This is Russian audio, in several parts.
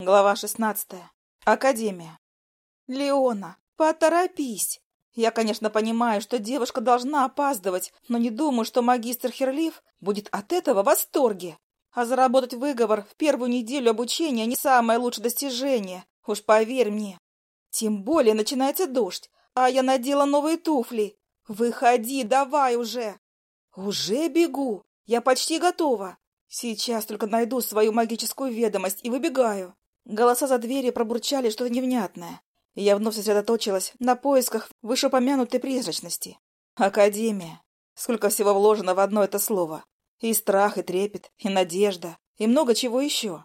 Глава шестнадцатая. Академия. Леона, поторопись. Я, конечно, понимаю, что девушка должна опаздывать, но не думаю, что магистр Херлиф будет от этого в восторге. А заработать выговор в первую неделю обучения не самое лучшее достижение, уж поверь мне. Тем более начинается дождь, а я надела новые туфли. Выходи, давай уже. Уже бегу. Я почти готова. Сейчас только найду свою магическую ведомость и выбегаю. Голоса за дверью пробурчали что-то невнятное. И я вновь сосредоточилась на поисках вышеупомянутой призрачности. Академия. Сколько всего вложено в одно это слово. И страх, и трепет, и надежда, и много чего еще.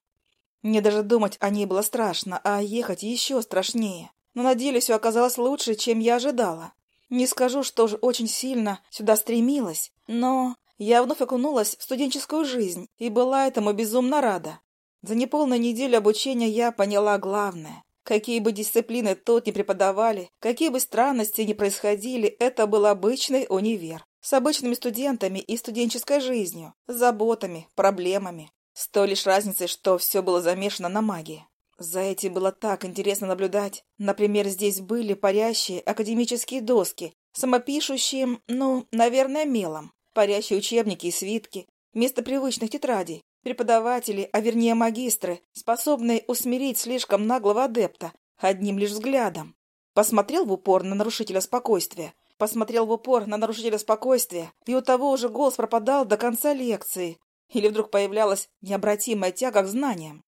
Мне даже думать о ней было страшно, а ехать еще страшнее. Но на деле все оказалось лучше, чем я ожидала. Не скажу, что же очень сильно сюда стремилась, но я вновь окунулась в студенческую жизнь и была этому безумно рада. За неполную неделю обучения я поняла главное. Какие бы дисциплины тут ни преподавали, какие бы странности ни происходили, это был обычный универ. С обычными студентами и студенческой жизнью, заботами, проблемами. С той лишь разницей, что все было замешано на магии. За этим было так интересно наблюдать. Например, здесь были парящие академические доски, самопишущие, ну, наверное, мелом, парящие учебники и свитки, вместо привычных тетрадей, Преподаватели, а вернее магистры, способные усмирить слишком наглого адепта одним лишь взглядом. Посмотрел в упор на нарушителя спокойствия, посмотрел в упор на нарушителя спокойствия, и у того уже голос пропадал до конца лекции. Или вдруг появлялась необратимая тяга к знаниям.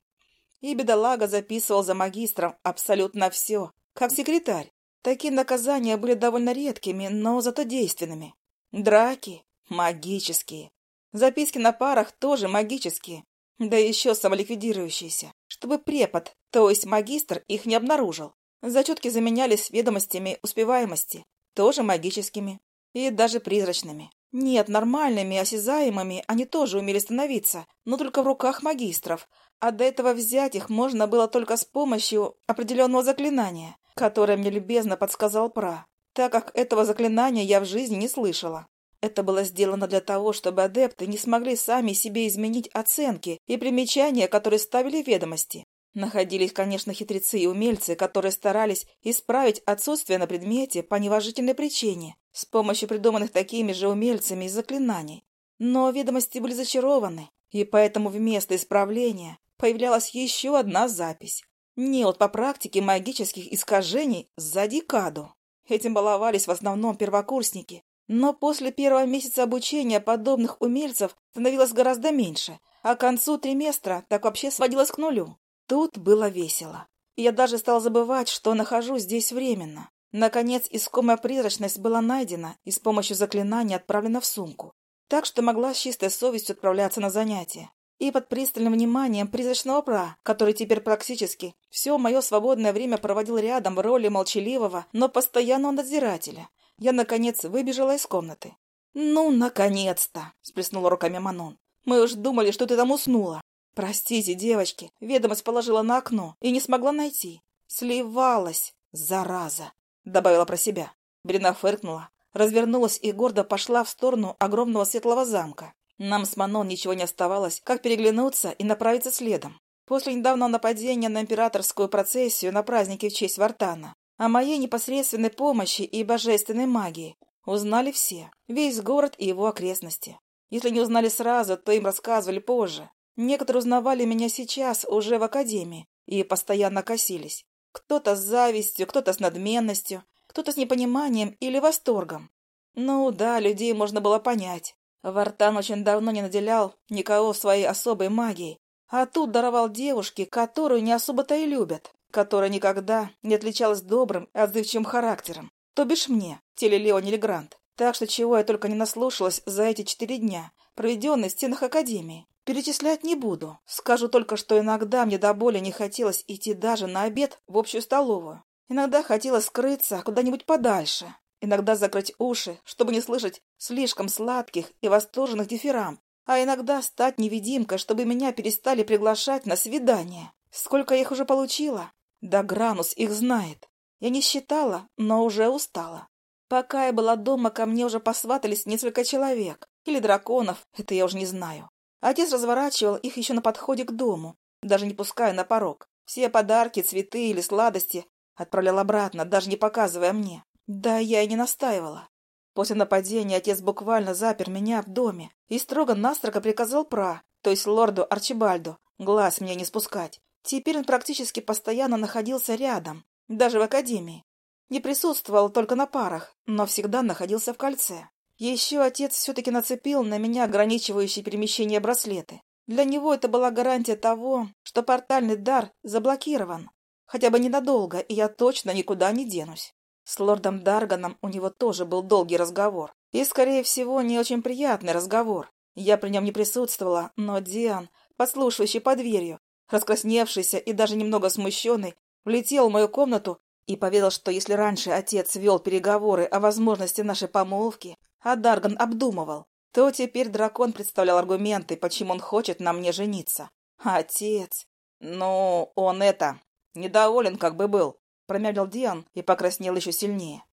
И бедолага записывал за магистром абсолютно все, как секретарь. Такие наказания были довольно редкими, но зато действенными. Драки магические. Записки на парах тоже магические, да еще самоликвидирующиеся, чтобы препод, то есть магистр, их не обнаружил. Зачетки заменялись ведомостями успеваемости, тоже магическими и даже призрачными. Нет, нормальными, осязаемыми они тоже умели становиться, но только в руках магистров, а до этого взять их можно было только с помощью определенного заклинания, которое мне любезно подсказал Пра, так как этого заклинания я в жизни не слышала. Это было сделано для того, чтобы адепты не смогли сами себе изменить оценки и примечания, которые ставили ведомости. Находились, конечно, хитрецы и умельцы, которые старались исправить отсутствие на предмете по неважительной причине с помощью придуманных такими же умельцами заклинаний. Но ведомости были зачарованы, и поэтому вместо исправления появлялась еще одна запись. Неот по практике магических искажений за декаду. Этим баловались в основном первокурсники, но после первого месяца обучения подобных умельцев становилось гораздо меньше, а к концу триместра так вообще сводилось к нулю. Тут было весело. Я даже стал забывать, что нахожусь здесь временно. Наконец, искомая призрачность была найдена и с помощью заклинания отправлена в сумку. Так что могла с чистой совестью отправляться на занятия. И под пристальным вниманием призрачного пра, который теперь практически все мое свободное время проводил рядом в роли молчаливого, но постоянного надзирателя, я, наконец, выбежала из комнаты. «Ну, наконец-то!» — сплеснула руками Манон. «Мы уж думали, что ты там уснула. Простите, девочки, ведомость положила на окно и не смогла найти. Сливалась, зараза!» — добавила про себя. Брина фыркнула, развернулась и гордо пошла в сторону огромного светлого замка. Нам с Манон ничего не оставалось, как переглянуться и направиться следом. После недавнего нападения на императорскую процессию на празднике в честь Вартана о моей непосредственной помощи и божественной магии узнали все, весь город и его окрестности. Если не узнали сразу, то им рассказывали позже. Некоторые узнавали меня сейчас уже в академии и постоянно косились. Кто-то с завистью, кто-то с надменностью, кто-то с непониманием или восторгом. Ну да, людей можно было понять. Вартан очень давно не наделял никого своей особой магией, а тут даровал девушке, которую не особо-то и любят которая никогда не отличалась добрым и отзывчивым характером, то бишь мне, теле Леони Грант. Так что чего я только не наслушалась за эти четыре дня, проведенные в стенах Академии. Перечислять не буду. Скажу только, что иногда мне до боли не хотелось идти даже на обед в общую столовую. Иногда хотелось скрыться куда-нибудь подальше. Иногда закрыть уши, чтобы не слышать слишком сладких и восторженных дифирам. А иногда стать невидимкой, чтобы меня перестали приглашать на свидание. Сколько я их уже получила? Да Гранус их знает. Я не считала, но уже устала. Пока я была дома, ко мне уже посватались несколько человек. Или драконов, это я уже не знаю. Отец разворачивал их еще на подходе к дому, даже не пуская на порог. Все подарки, цветы или сладости отправлял обратно, даже не показывая мне. Да, я и не настаивала. После нападения отец буквально запер меня в доме и строго-настрого приказал пра, то есть лорду Арчибальду, глаз мне не спускать. Теперь он практически постоянно находился рядом, даже в академии. Не присутствовал только на парах, но всегда находился в кольце. Еще отец все-таки нацепил на меня ограничивающие перемещение браслеты. Для него это была гарантия того, что портальный дар заблокирован. Хотя бы ненадолго, и я точно никуда не денусь. С лордом Дарганом у него тоже был долгий разговор. И, скорее всего, не очень приятный разговор. Я при нем не присутствовала, но Диан, подслушивающий под дверью, раскрасневшийся и даже немного смущенный, влетел в мою комнату и поведал, что если раньше отец вел переговоры о возможности нашей помолвки, а Дарган обдумывал, то теперь дракон представлял аргументы, почему он хочет на мне жениться. Отец... Ну, он это... Недоволен как бы был, промямлил Диан и покраснел еще сильнее.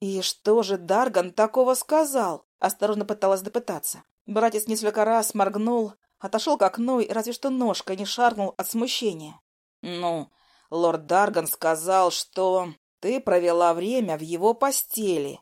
«И что же Дарган такого сказал?» Осторожно пыталась допытаться. Братец несколько раз моргнул, отошел к окну и разве что ножкой не шаркнул от смущения. «Ну, лорд Дарган сказал, что ты провела время в его постели,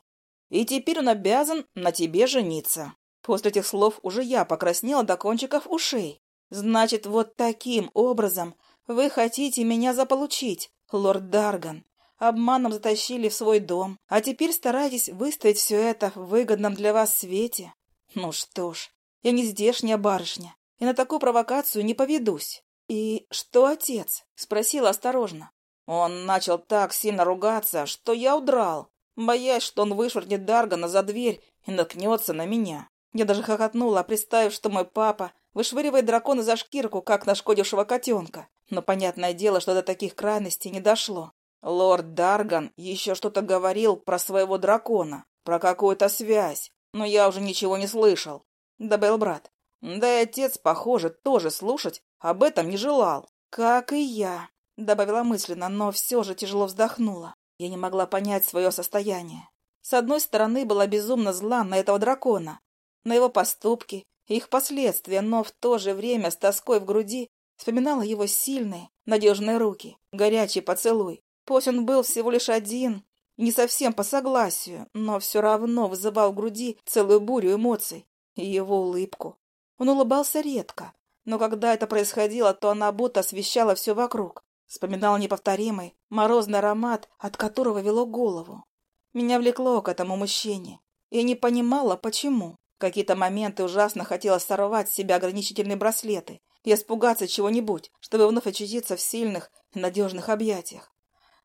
и теперь он обязан на тебе жениться. После этих слов уже я покраснела до кончиков ушей. Значит, вот таким образом вы хотите меня заполучить, лорд Дарган. Обманом затащили в свой дом, а теперь стараетесь выставить все это в выгодном для вас свете. Ну что ж, я не здешняя барышня, и на такую провокацию не поведусь. «И что отец?» — спросила осторожно. Он начал так сильно ругаться, что я удрал, боясь, что он вышвырнет Даргана за дверь и наткнется на меня. Я даже хохотнула, представив, что мой папа вышвыривает дракона за шкирку, как нашкодившего котенка. Но понятное дело, что до таких крайностей не дошло. Лорд Дарган еще что-то говорил про своего дракона, про какую-то связь, но я уже ничего не слышал, — добавил брат. Да и отец, похоже, тоже слушать об этом не желал. Как и я, — добавила мысленно, но все же тяжело вздохнула. Я не могла понять свое состояние. С одной стороны, была безумно зла на этого дракона, на его поступки их последствия, но в то же время с тоской в груди вспоминала его сильные, надежные руки, горячий поцелуй. Пусть он был всего лишь один, не совсем по согласию, но все равно вызывал в груди целую бурю эмоций. И его улыбку. Он улыбался редко, но когда это происходило, то она будто освещала все вокруг. Вспоминал неповторимый, морозный аромат, от которого вело голову. Меня влекло к этому мужчине. Я не понимала, почему. В какие-то моменты ужасно хотелось сорвать с себя ограничительные браслеты и испугаться чего-нибудь, чтобы вновь очутиться в сильных и надежных объятиях.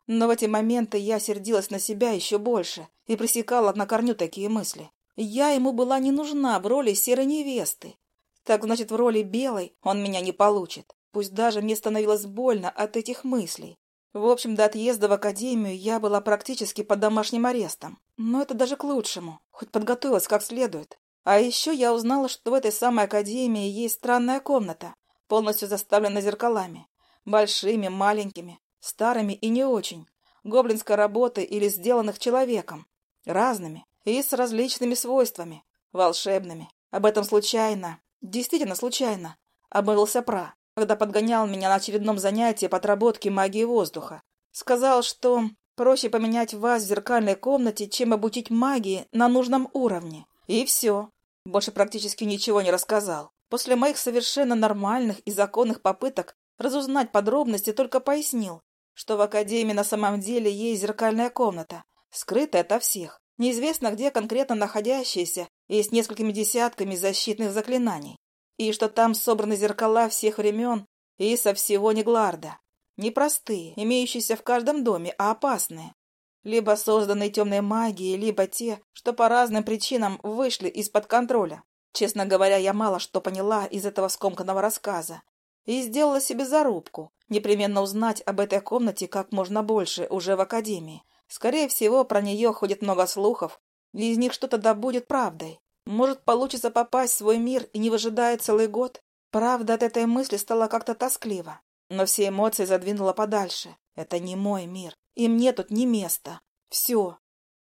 Но в эти моменты я сердилась на себя еще больше и пресекала на корню такие мысли. Я ему была не нужна в роли серой невесты. Так значит, в роли белой он меня не получит. Пусть даже мне становилось больно от этих мыслей. В общем, до отъезда в академию я была практически под домашним арестом. Но это даже к лучшему. Хоть подготовилась как следует. А еще я узнала, что в этой самой академии есть странная комната, полностью заставлена зеркалами. Большими, маленькими, старыми и не очень. Гоблинской работы или сделанных человеком. Разными и с различными свойствами. Волшебными. Об этом случайно, действительно случайно, обмылся Пра когда подгонял меня на очередном занятии по отработке магии воздуха. Сказал, что проще поменять вас в зеркальной комнате, чем обучить магии на нужном уровне. И все. Больше практически ничего не рассказал. После моих совершенно нормальных и законных попыток разузнать подробности только пояснил, что в Академии на самом деле есть зеркальная комната, скрытая ото всех, неизвестно где конкретно находящаяся и с несколькими десятками защитных заклинаний и что там собраны зеркала всех времен и со всего Негларда. Не простые, имеющиеся в каждом доме, а опасные. Либо созданные темной магией, либо те, что по разным причинам вышли из-под контроля. Честно говоря, я мало что поняла из этого скомканного рассказа и сделала себе зарубку непременно узнать об этой комнате как можно больше уже в академии. Скорее всего, про нее ходит много слухов, и из них что-то да будет правдой. Может, получится попасть в свой мир и не выжидая целый год? Правда, от этой мысли стало как-то тоскливо. Но все эмоции задвинула подальше. Это не мой мир. И мне тут не место. Все.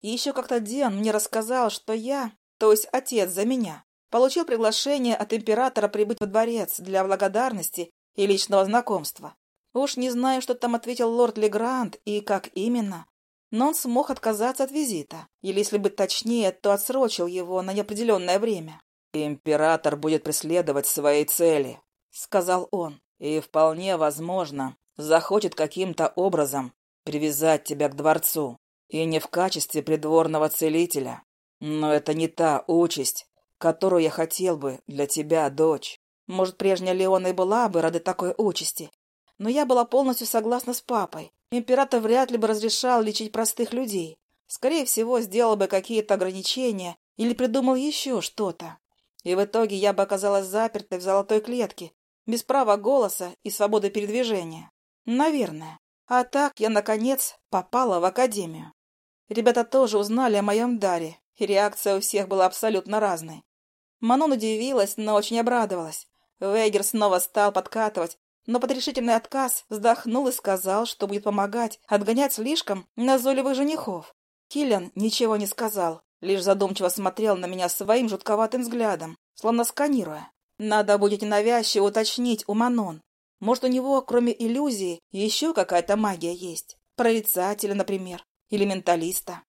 И еще как-то Диан мне рассказал, что я, то есть отец за меня, получил приглашение от императора прибыть во дворец для благодарности и личного знакомства. Уж не знаю, что там ответил лорд Легрант и как именно, но он смог отказаться от визита, или, если быть точнее, то отсрочил его на неопределенное время. «Император будет преследовать свои цели», — сказал он, — «и вполне возможно захочет каким-то образом привязать тебя к дворцу, и не в качестве придворного целителя. Но это не та участь, которую я хотел бы для тебя, дочь. Может, прежняя Леона и была бы рады такой участи, но я была полностью согласна с папой. Император вряд ли бы разрешал лечить простых людей. Скорее всего, сделал бы какие-то ограничения или придумал еще что-то. И в итоге я бы оказалась запертой в золотой клетке, без права голоса и свободы передвижения. Наверное. А так я, наконец, попала в академию. Ребята тоже узнали о моем даре, и реакция у всех была абсолютно разной. Манон удивилась, но очень обрадовалась. Вейгер снова стал подкатывать, но под решительный отказ вздохнул и сказал, что будет помогать отгонять слишком назойливых женихов. Киллиан ничего не сказал, лишь задумчиво смотрел на меня своим жутковатым взглядом, словно сканируя. Надо будет ненавязчиво уточнить у Манон. Может, у него, кроме иллюзии, еще какая-то магия есть. Прорицателя, например, или менталиста.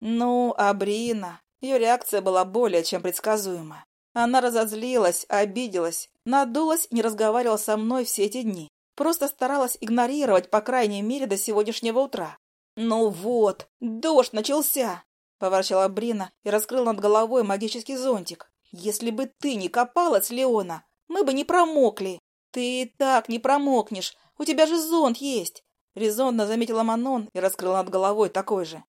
Ну, а Брина... Ее реакция была более чем предсказуема. Она разозлилась, обиделась, надулась и не разговаривала со мной все эти дни. Просто старалась игнорировать, по крайней мере, до сегодняшнего утра. «Ну вот, дождь начался!» — поворчала Брина и раскрыла над головой магический зонтик. «Если бы ты не копалась, Леона, мы бы не промокли. Ты и так не промокнешь, у тебя же зонт есть!» Резонно заметила Манон и раскрыла над головой такой же.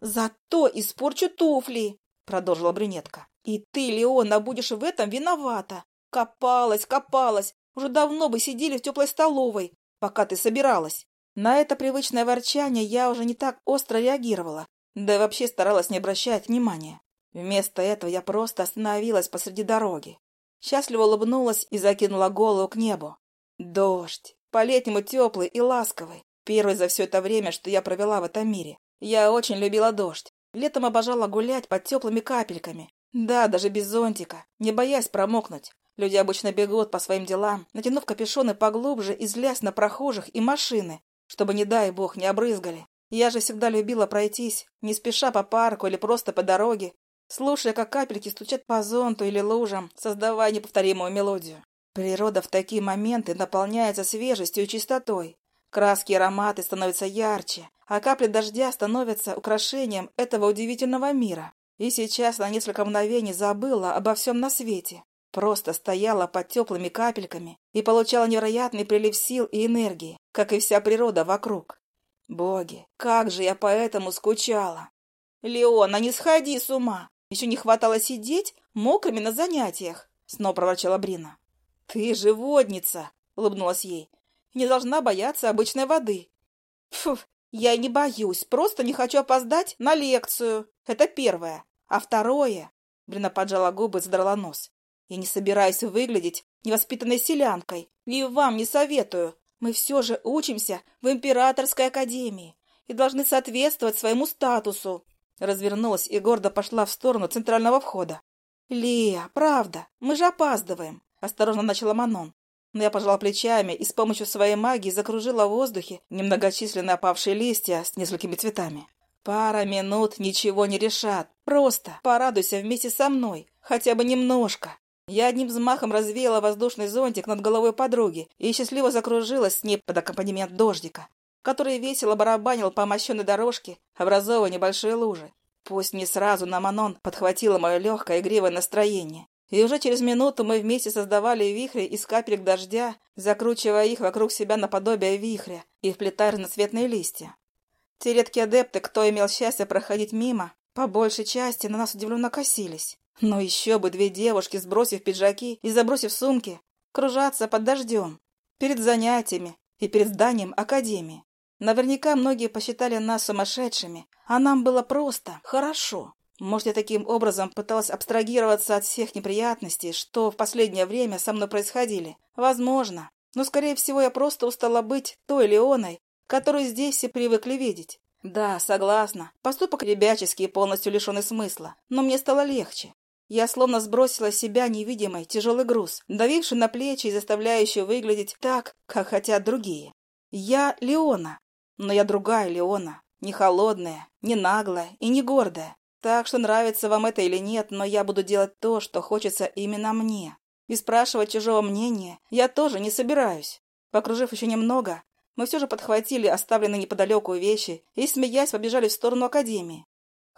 «Зато испорчу туфли!» — продолжила брюнетка. «И ты, Леона, будешь в этом виновата. Копалась, копалась. Уже давно бы сидели в теплой столовой, пока ты собиралась». На это привычное ворчание я уже не так остро реагировала, да и вообще старалась не обращать внимания. Вместо этого я просто остановилась посреди дороги. Счастливо улыбнулась и закинула голову к небу. Дождь, по-летнему теплый и ласковый. Первый за все это время, что я провела в этом мире. Я очень любила дождь. Летом обожала гулять под теплыми капельками. Да, даже без зонтика, не боясь промокнуть. Люди обычно бегут по своим делам, натянув капюшоны поглубже и злясь на прохожих и машины, чтобы, не дай бог, не обрызгали. Я же всегда любила пройтись, не спеша по парку или просто по дороге, слушая, как капельки стучат по зонту или лужам, создавая неповторимую мелодию. Природа в такие моменты наполняется свежестью и чистотой. Краски и ароматы становятся ярче, а капли дождя становятся украшением этого удивительного мира. И сейчас на несколько мгновений забыла обо всем на свете. Просто стояла под теплыми капельками и получала невероятный прилив сил и энергии, как и вся природа вокруг. Боги, как же я по этому скучала! «Леона, не сходи с ума! Еще не хватало сидеть мокрыми на занятиях!» Снова проворчала Брина. «Ты же водница!» — улыбнулась ей не должна бояться обычной воды. Фу, я не боюсь, просто не хочу опоздать на лекцию. Это первое. А второе... Брина поджала губы и задрала нос. Я не собираюсь выглядеть невоспитанной селянкой. И вам не советую. Мы все же учимся в императорской академии и должны соответствовать своему статусу. Развернулась и гордо пошла в сторону центрального входа. «Лия, правда, мы же опаздываем», — осторожно начала Манон. Но я пожала плечами и с помощью своей магии закружила в воздухе немногочисленные опавшие листья с несколькими цветами. Пара минут ничего не решат. Просто порадуйся вместе со мной, хотя бы немножко. Я одним взмахом развеяла воздушный зонтик над головой подруги и счастливо закружилась с ней под аккомпанемент дождика, который весело барабанил по мощенной дорожке, образовывая небольшие лужи. Пусть не сразу на Манон подхватило мое легкое игривое настроение, и уже через минуту мы вместе создавали вихри из капелек дождя, закручивая их вокруг себя наподобие вихря и вплетая разноцветные листья. Те редкие адепты, кто имел счастье проходить мимо, по большей части на нас удивленно косились. Но еще бы две девушки, сбросив пиджаки и забросив сумки, кружаться под дождем, перед занятиями и перед зданием академии. Наверняка многие посчитали нас сумасшедшими, а нам было просто хорошо. Может, я таким образом пыталась абстрагироваться от всех неприятностей, что в последнее время со мной происходили? Возможно. Но, скорее всего, я просто устала быть той Леоной, которую здесь все привыкли видеть. Да, согласна. Поступок ребяческий и полностью лишенный смысла. Но мне стало легче. Я словно сбросила с себя невидимый тяжелый груз, давивший на плечи и заставляющий выглядеть так, как хотят другие. Я Леона, но я другая Леона, не холодная, не наглая и не гордая. Так что нравится вам это или нет, но я буду делать то, что хочется именно мне. И спрашивать чужого мнения я тоже не собираюсь. Покружив еще немного, мы все же подхватили оставленные неподалеку вещи и, смеясь, побежали в сторону академии.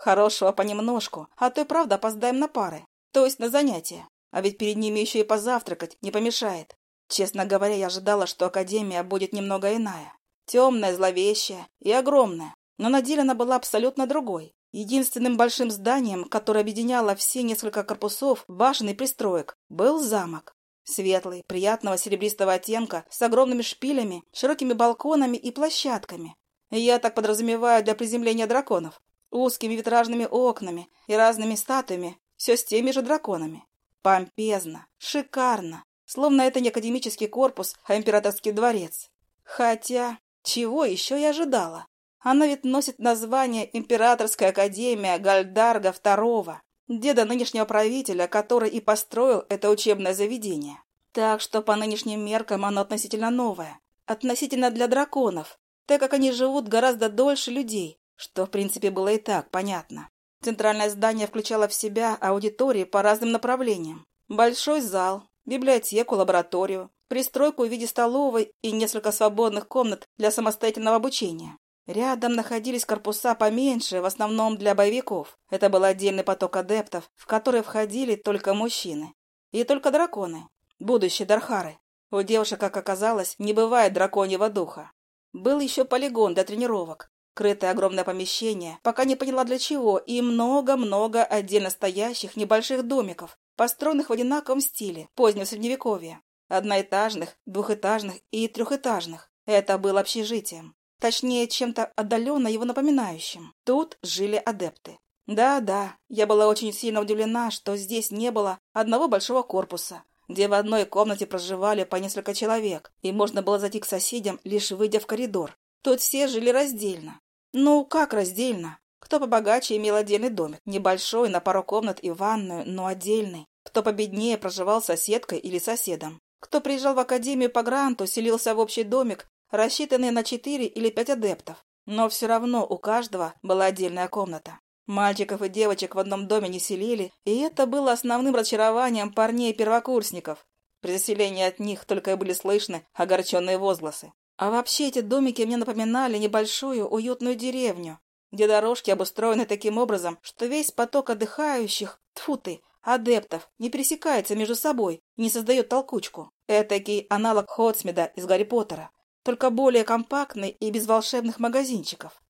Хорошего понемножку, а то и правда опоздаем на пары, то есть на занятия. А ведь перед ними еще и позавтракать не помешает. Честно говоря, я ожидала, что академия будет немного иная. Темная, зловещая и огромная. Но на деле она была абсолютно другой. Единственным большим зданием, которое объединяло все несколько корпусов, башен пристроек, был замок. Светлый, приятного серебристого оттенка, с огромными шпилями, широкими балконами и площадками. Я так подразумеваю для приземления драконов. Узкими витражными окнами и разными статуями, все с теми же драконами. Помпезно, шикарно, словно это не академический корпус, а императорский дворец. Хотя, чего еще я ожидала? Она ведь носит название Императорская академия Гальдарга II, деда нынешнего правителя, который и построил это учебное заведение. Так что по нынешним меркам оно относительно новое. Относительно для драконов, так как они живут гораздо дольше людей, что, в принципе, было и так понятно. Центральное здание включало в себя аудитории по разным направлениям. Большой зал, библиотеку, лабораторию, пристройку в виде столовой и несколько свободных комнат для самостоятельного обучения. Рядом находились корпуса поменьше, в основном для боевиков. Это был отдельный поток адептов, в который входили только мужчины. И только драконы, будущие Дархары. У девушек, как оказалось, не бывает драконьего духа. Был еще полигон для тренировок, крытое огромное помещение, пока не поняла для чего, и много-много отдельно стоящих небольших домиков, построенных в одинаковом стиле, позднего средневековья. Одноэтажных, двухэтажных и трехэтажных. Это было общежитием. Точнее, чем-то отдаленно его напоминающим. Тут жили адепты. Да-да, я была очень сильно удивлена, что здесь не было одного большого корпуса, где в одной комнате проживали по несколько человек, и можно было зайти к соседям, лишь выйдя в коридор. Тут все жили раздельно. Ну, как раздельно? Кто побогаче имел отдельный домик, небольшой, на пару комнат и ванную, но отдельный. Кто победнее проживал соседкой или соседом. Кто приезжал в академию по гранту, селился в общий домик рассчитанные на четыре или пять адептов. Но все равно у каждого была отдельная комната. Мальчиков и девочек в одном доме не селили, и это было основным разочарованием парней-первокурсников. При заселении от них только и были слышны огорченные возгласы. А вообще эти домики мне напоминали небольшую уютную деревню, где дорожки обустроены таким образом, что весь поток отдыхающих, тьфу ты, адептов, не пересекается между собой и не создает толкучку. Этакий аналог Хотсмида из Гарри Поттера только более компактный и без волшебных магазинчиков.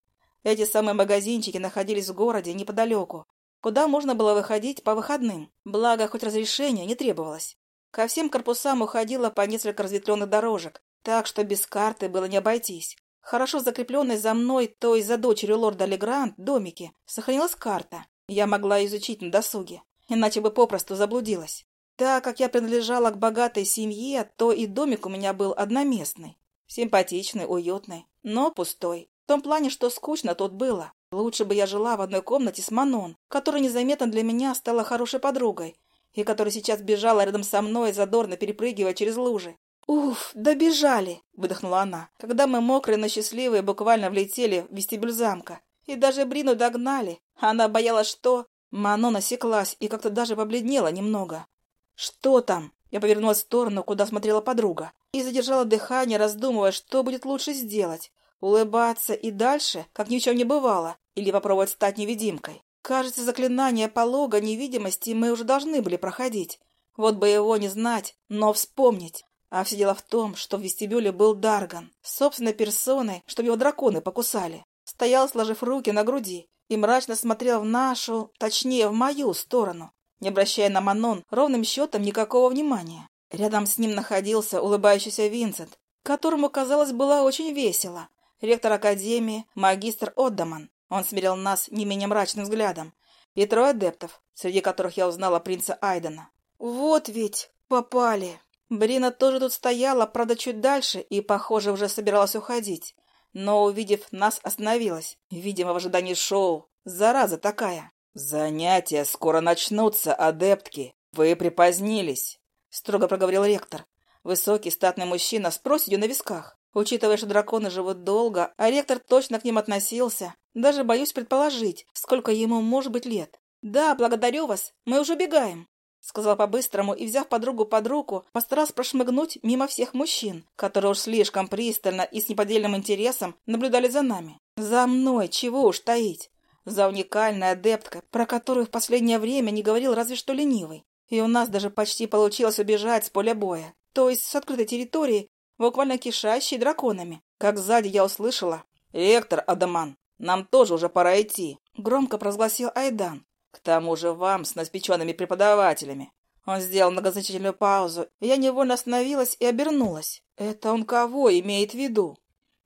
Эти самые магазинчики находились в городе неподалеку, куда можно было выходить по выходным, благо хоть разрешения не требовалось. Ко всем корпусам уходило по несколько разветвленных дорожек, так что без карты было не обойтись. Хорошо закрепленной за мной, то есть за дочерью лорда Легрант, домике, сохранилась карта. Я могла изучить на досуге, иначе бы попросту заблудилась. Так как я принадлежала к богатой семье, то и домик у меня был одноместный. Симпатичный, уютный, но пустой. В том плане, что скучно тут было. Лучше бы я жила в одной комнате с Манон, которая незаметно для меня стала хорошей подругой, и которая сейчас бежала рядом со мной, задорно перепрыгивая через лужи. «Уф, добежали!» — выдохнула она, когда мы, мокрые, но счастливые, буквально влетели в вестибюль замка. И даже Брину догнали. Она боялась, что... Манон осеклась и как-то даже побледнела немного. «Что там?» Я повернулась в сторону, куда смотрела подруга, и задержала дыхание, раздумывая, что будет лучше сделать. Улыбаться и дальше, как ни в чем не бывало, или попробовать стать невидимкой. Кажется, заклинание полога невидимости мы уже должны были проходить. Вот бы его не знать, но вспомнить. А все дело в том, что в вестибюле был Дарган, собственной персоной, чтобы его драконы покусали. Стоял, сложив руки на груди, и мрачно смотрел в нашу, точнее, в мою сторону не обращая на Манон ровным счетом никакого внимания. Рядом с ним находился улыбающийся Винсент, которому, казалось, было очень весело. Ректор Академии, магистр Отдаман. Он смирил нас не менее мрачным взглядом. И трое адептов, среди которых я узнала принца Айдена. Вот ведь попали. Брина тоже тут стояла, правда, чуть дальше, и, похоже, уже собиралась уходить. Но, увидев нас, остановилась. Видимо, в ожидании шоу. Зараза такая. «Занятия скоро начнутся, адептки. Вы припозднились», — строго проговорил ректор. Высокий статный мужчина с проседью на висках. Учитывая, что драконы живут долго, а ректор точно к ним относился, даже боюсь предположить, сколько ему может быть лет. «Да, благодарю вас, мы уже убегаем», — сказала по-быстрому и, взяв подругу под руку, постаралась прошмыгнуть мимо всех мужчин, которые уж слишком пристально и с неподдельным интересом наблюдали за нами. За мной, чего уж таить. За уникальной адепткой, про которую в последнее время не говорил разве что ленивый. И у нас даже почти получилось убежать с поля боя, то есть с открытой территории, буквально кишащей драконами. Как сзади я услышала «Ректор Адаман, нам тоже уже пора идти», — громко провозгласил Айдан. «К тому же вам с наспеченными преподавателями». Он сделал многозначительную паузу, и я невольно остановилась и обернулась. Это он кого имеет в виду?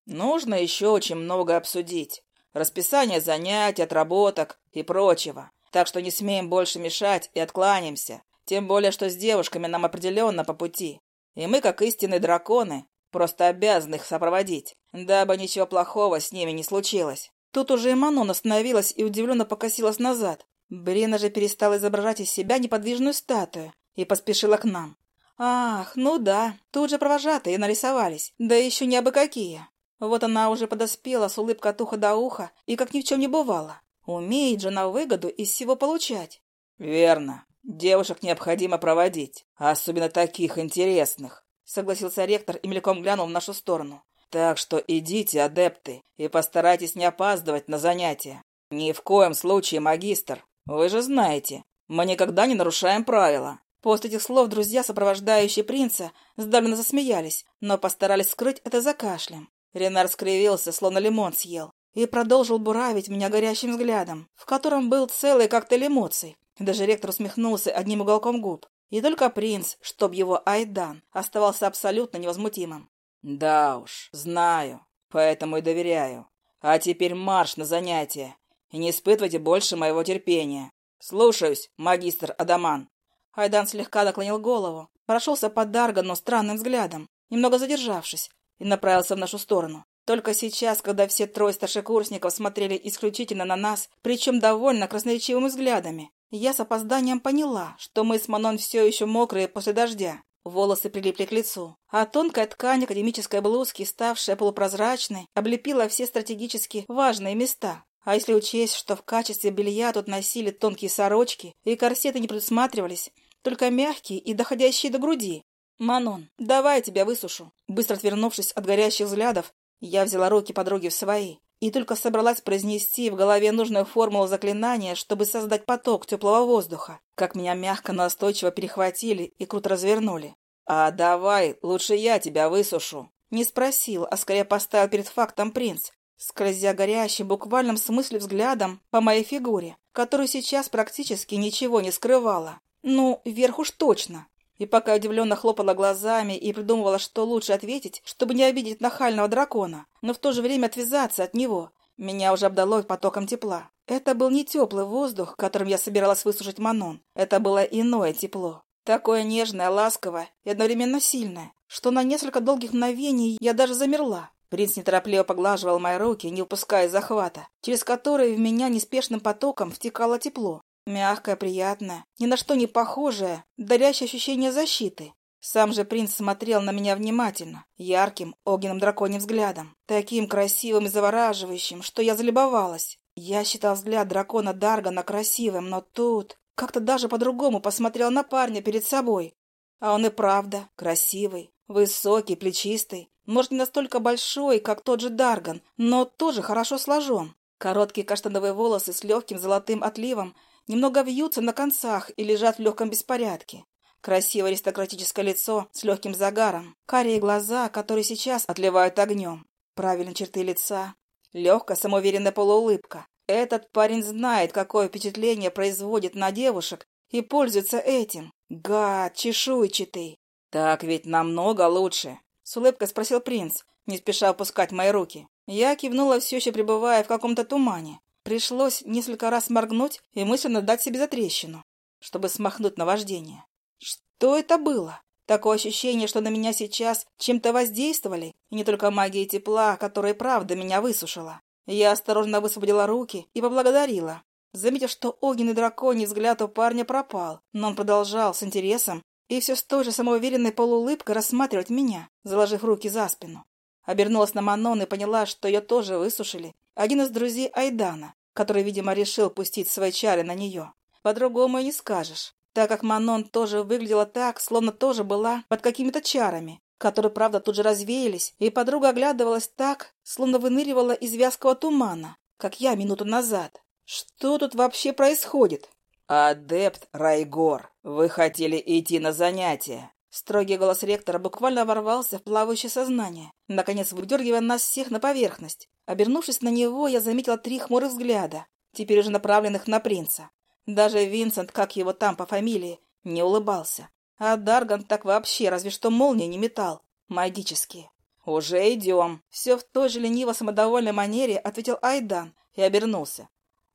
Нужно еще очень много обсудить. Расписание занятий, отработок и прочего. Так что не смеем больше мешать и откланяемся. Тем более, что с девушками нам определенно по пути. И мы, как истинные драконы, просто обязаны их сопроводить, дабы ничего плохого с ними не случилось. Тут уже и Манон остановилась и удивленно покосилась назад. Брина же перестала изображать из себя неподвижную статую и поспешила к нам. Ах, ну да, тут же провожатые нарисовались, да еще не абы какие. Вот она уже подоспела с улыбкой от уха до уха и как ни в чем не бывало. Умеет же на выгоду из всего получать. Верно. Девушек необходимо проводить, особенно таких интересных, согласился ректор и мельком глянул в нашу сторону. Так что идите, адепты, и постарайтесь не опаздывать на занятия. Ни в коем случае, магистр. Вы же знаете, мы никогда не нарушаем правила. После этих слов друзья, сопровождающие принца, сдавленно засмеялись, но постарались скрыть это за кашлем. Ренар скривился, словно лимон съел, и продолжил буравить меня горящим взглядом, в котором был целый коктейль эмоций. Даже ректор усмехнулся одним уголком губ. И только принц, чтоб его Айдан, оставался абсолютно невозмутимым. «Да уж, знаю, поэтому и доверяю. А теперь марш на занятия, и не испытывайте больше моего терпения. Слушаюсь, магистр Адаман». Айдан слегка наклонил голову, прошелся по Даргану странным взглядом, немного задержавшись, и направился в нашу сторону. Только сейчас, когда все трое старшекурсников смотрели исключительно на нас, причем довольно красноречивыми взглядами, я с опозданием поняла, что мы с Манон все еще мокрые после дождя. Волосы прилипли к лицу, а тонкая ткань академической блузки, ставшая полупрозрачной, облепила все стратегически важные места. А если учесть, что в качестве белья тут носили тонкие сорочки и корсеты не предусматривались, только мягкие и доходящие до груди. «Манон, давай я тебя высушу». Быстро отвернувшись от горящих взглядов, я взяла руки подруги в свои и только собралась произнести в голове нужную формулу заклинания, чтобы создать поток теплого воздуха, как меня мягко, но настойчиво перехватили и круто развернули. «А давай, лучше я тебя высушу». Не спросил, а скорее поставил перед фактом принц, скользя горящим, буквальном смысле взглядом по моей фигуре, которую сейчас практически ничего не скрывала. Ну, вверх уж точно. И пока удивленно хлопала глазами и придумывала, что лучше ответить, чтобы не обидеть нахального дракона, но в то же время отвязаться от него, меня уже обдало потоком тепла. Это был не теплый воздух, которым я собиралась высушить Манон. Это было иное тепло. Такое нежное, ласковое и одновременно сильное, что на несколько долгих мгновений я даже замерла. Принц неторопливо поглаживал мои руки, не упуская захвата, через которые в меня неспешным потоком втекало тепло. Мягкое, приятное, ни на что не похожее, дарящее ощущение защиты. Сам же принц смотрел на меня внимательно, ярким, огненным драконьим взглядом, таким красивым и завораживающим, что я залюбовалась. Я считал взгляд дракона Даргана красивым, но тут как-то даже по-другому посмотрел на парня перед собой. А он и правда красивый, высокий, плечистый, может, не настолько большой, как тот же Дарган, но тоже хорошо сложен. Короткие каштановые волосы с легким золотым отливом немного вьются на концах и лежат в легком беспорядке. Красивое аристократическое лицо с легким загаром, карие глаза, которые сейчас отливают огнем, правильные черты лица, легкая самоуверенная полуулыбка. Этот парень знает, какое впечатление производит на девушек и пользуется этим. Гад, чешуйчатый. Так ведь намного лучше. С улыбкой спросил принц, не спеша опускать мои руки. Я кивнула, все еще пребывая в каком-то тумане. Пришлось несколько раз моргнуть и мысленно дать себе затрещину, чтобы смахнуть наваждение. Что это было? Такое ощущение, что на меня сейчас чем-то воздействовали, и не только магия тепла, которая правда меня высушила. Я осторожно высвободила руки и поблагодарила, заметив, что огненный драконий взгляд у парня пропал, но он продолжал с интересом и все с той же самоуверенной полуулыбкой рассматривать меня, заложив руки за спину. Обернулась на Манон и поняла, что ее тоже высушили. Один из друзей Айдана, который, видимо, решил пустить свои чары на нее. По-другому и не скажешь, так как Манон тоже выглядела так, словно тоже была под какими-то чарами, которые, правда, тут же развеялись, и подруга оглядывалась так, словно выныривала из вязкого тумана, как я минуту назад. Что тут вообще происходит? «Адепт Райгор, вы хотели идти на занятия?» Строгий голос ректора буквально ворвался в плавающее сознание, наконец выдергивая нас всех на поверхность. Обернувшись на него, я заметила три хмурых взгляда, теперь уже направленных на принца. Даже Винсент, как его там по фамилии, не улыбался. А Дарган так вообще разве что молнии не метал. Магические. «Уже идем!» Все в той же лениво-самодовольной манере ответил Айдан и обернулся.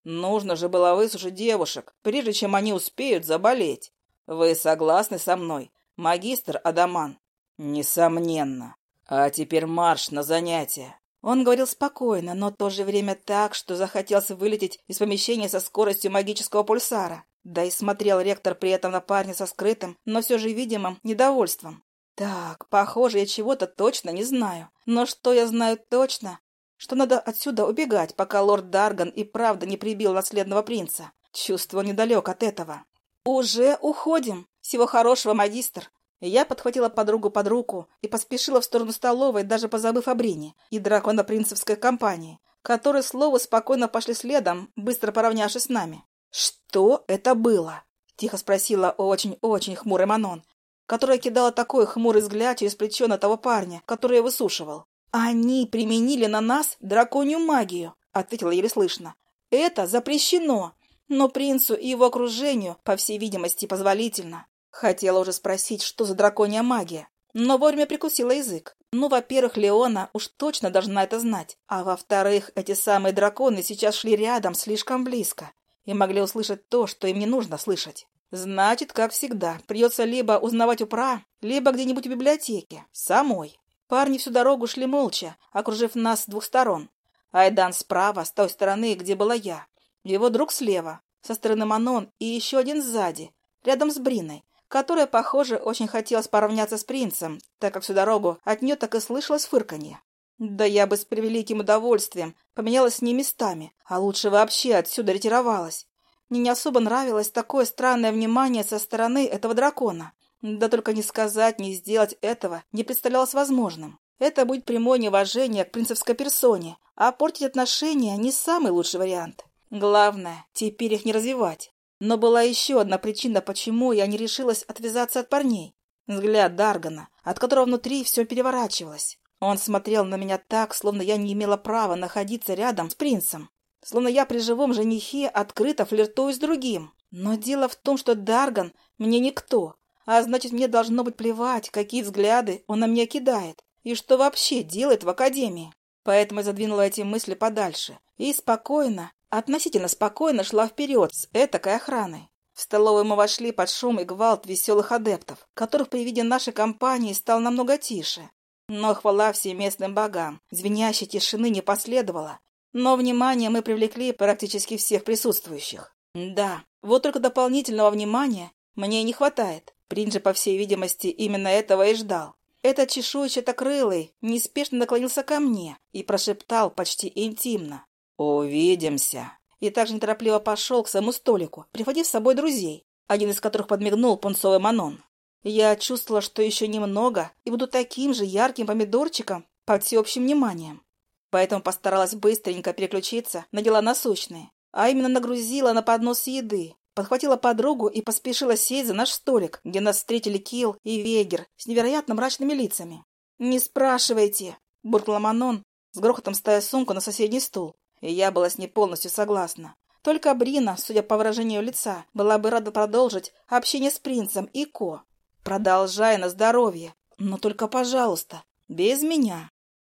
«Нужно же было высушить девушек, прежде чем они успеют заболеть. Вы согласны со мной, магистр Адаман?» «Несомненно. А теперь марш на занятия!» Он говорил спокойно, но в то же время так, что захотелось вылететь из помещения со скоростью магического пульсара. Да и смотрел ректор при этом на парня со скрытым, но все же видимым недовольством. Так, похоже, я чего-то точно не знаю. Но что я знаю точно? Что надо отсюда убегать, пока лорд Дарган и правда не прибил наследного принца. Чувство недалек от этого. «Уже уходим. Всего хорошего, магистр!» Я подхватила подругу под руку и поспешила в сторону столовой, даже позабыв о Брине и драконопринцевской компании, которые, слово, спокойно пошли следом, быстро поравнявшись с нами. «Что это было?» — тихо спросила очень-очень хмурый Манон, которая кидала такой хмурый взгляд через плечо на того парня, который я высушивал. «Они применили на нас драконью магию», — ответила еле слышно. «Это запрещено, но принцу и его окружению, по всей видимости, позволительно». Хотела уже спросить, что за драконья магия, но вовремя прикусила язык. Ну, во-первых, Леона уж точно должна это знать, а во-вторых, эти самые драконы сейчас шли рядом слишком близко и могли услышать то, что им не нужно слышать. Значит, как всегда, придется либо узнавать у Пра, либо где-нибудь в библиотеке, самой. Парни всю дорогу шли молча, окружив нас с двух сторон. Айдан справа, с той стороны, где была я. Его друг слева, со стороны Манон и еще один сзади, рядом с Бриной, которая, похоже, очень хотелось поравняться с принцем, так как всю дорогу от нее так и слышалось фырканье. Да я бы с превеликим удовольствием поменялась с ней местами, а лучше вообще отсюда ретировалась. Мне не особо нравилось такое странное внимание со стороны этого дракона. Да только не сказать, не сделать этого не представлялось возможным. Это будет прямое неуважение к принцевской персоне, а портить отношения не самый лучший вариант. Главное, теперь их не развивать. Но была еще одна причина, почему я не решилась отвязаться от парней. Взгляд Даргана, от которого внутри все переворачивалось. Он смотрел на меня так, словно я не имела права находиться рядом с принцем. Словно я при живом женихе открыто флиртую с другим. Но дело в том, что Дарган мне никто. А значит, мне должно быть плевать, какие взгляды он на меня кидает. И что вообще делает в академии. Поэтому я задвинула эти мысли подальше. И спокойно, относительно спокойно шла вперед с этакой охраной. В столовую мы вошли под шум и гвалт веселых адептов, которых при виде нашей компании стал намного тише. Но хвала всем местным богам, звенящей тишины не последовало. Но внимание мы привлекли практически всех присутствующих. Да, вот только дополнительного внимания мне не хватает. Принц же, по всей видимости, именно этого и ждал. Этот чешуйчатокрылый неспешно наклонился ко мне и прошептал почти интимно. «Увидимся!» И также неторопливо пошел к своему столику, прихватив с собой друзей, один из которых подмигнул пунцовый Манон. Я чувствовала, что еще немного, и буду таким же ярким помидорчиком под всеобщим вниманием. Поэтому постаралась быстренько переключиться на дела насущные, а именно нагрузила на поднос еды, подхватила подругу и поспешила сесть за наш столик, где нас встретили Килл и Вегер с невероятно мрачными лицами. «Не спрашивайте!» — буркнула Манон, с грохотом ставя сумку на соседний стул. И я была с ней полностью согласна. Только Брина, судя по выражению лица, была бы рада продолжить общение с принцем и Ко. Продолжай на здоровье, но только, пожалуйста, без меня.